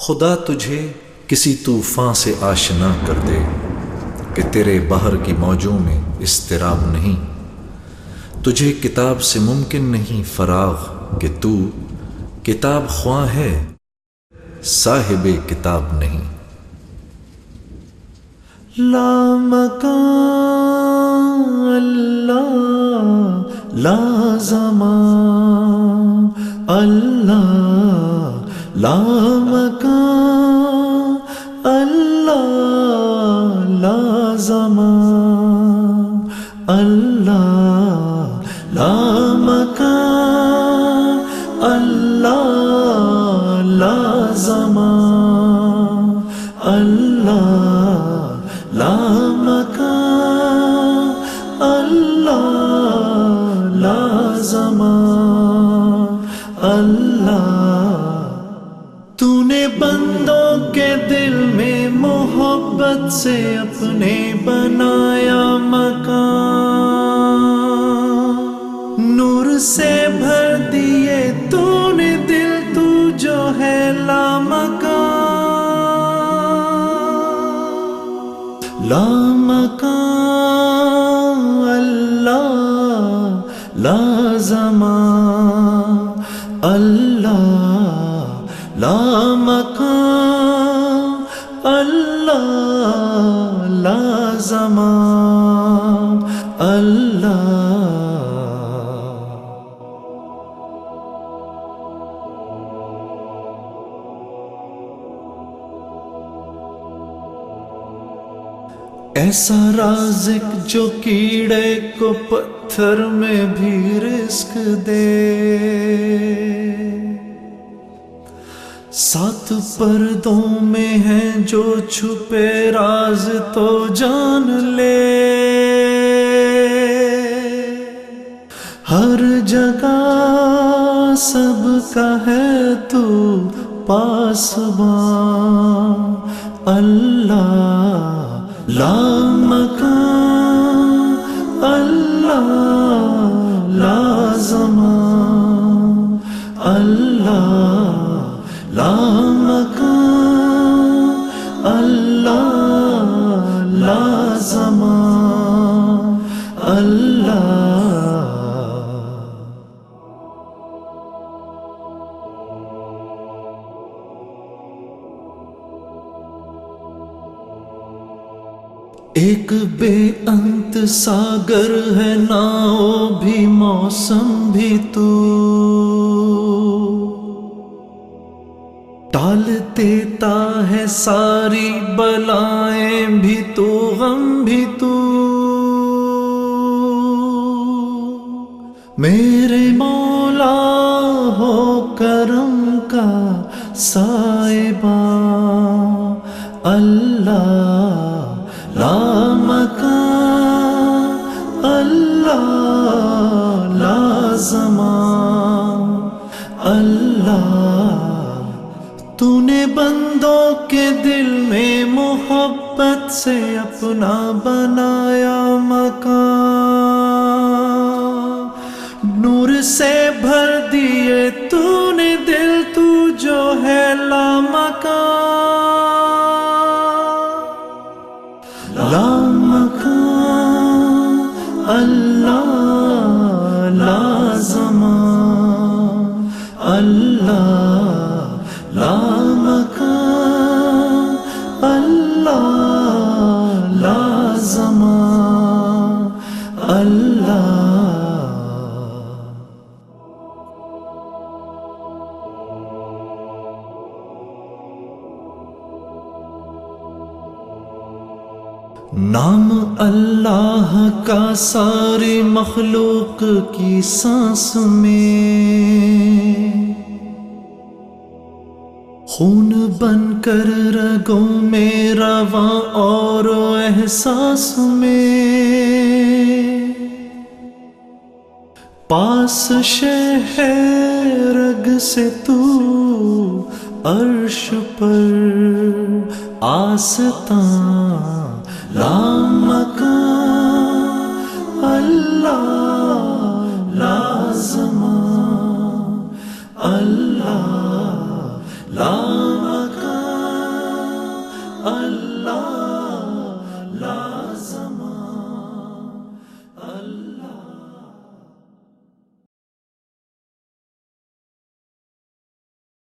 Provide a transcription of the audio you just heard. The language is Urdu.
خدا تجھے کسی طوفان سے آشنا کر دے کہ تیرے باہر کی موجوں میں استراب نہیں۔ تجھے کتاب سے ممکن نہیں فراغ کہ تو کتاب خواہ ہے، صاحب کتاب نہیں۔ لا مکان اللہ، لا زمان اللہ۔ لا مکان بندوں کے دل میں محبت سے اپنے بنایا مکان۔ نور سے بھر دیے تو نے دل تو جو ہے لا مکان لا مکان اللہ لا زمان اللہ لا مکان اللہ لا زمان، اللہ ایسا رازق جو کیڑے کو پتھر میں بھی رزق دے۔ سات پردوں میں ہیں جو چھپے راز تو جان لے۔ ہر جگہ سب کا ہے تو پاسبان اللہ لا مکان، اللہ لا زمان۔ اللہ لا مکان، اللہ لا زمان، اللہ۔ ایک بے انت ساگر ہے ناؤ بھی موسم بھی تو۔ ٹال دیتا ہے ساری بلائیں بھی تو، غم بھی تو۔ میرے مولا ہو کرم کا سائبہ اللہ لا مکان اللہ لا زمان اللہ بندوں کے دل میں محبت سے اپنا بنایا مکان نور سے بھر دیے تو نے دل، تو جو ہے لا مکان لا مکان اللہ لا زمان اللہ اللہ نام اللہ کا ساری مخلوق کی سانس میں خون بن کر رگوں میں رواں اور احساس میں پاس شہ رگ سے تو عرش پر آستان لا مکان اللہ لا زمان اللہ لا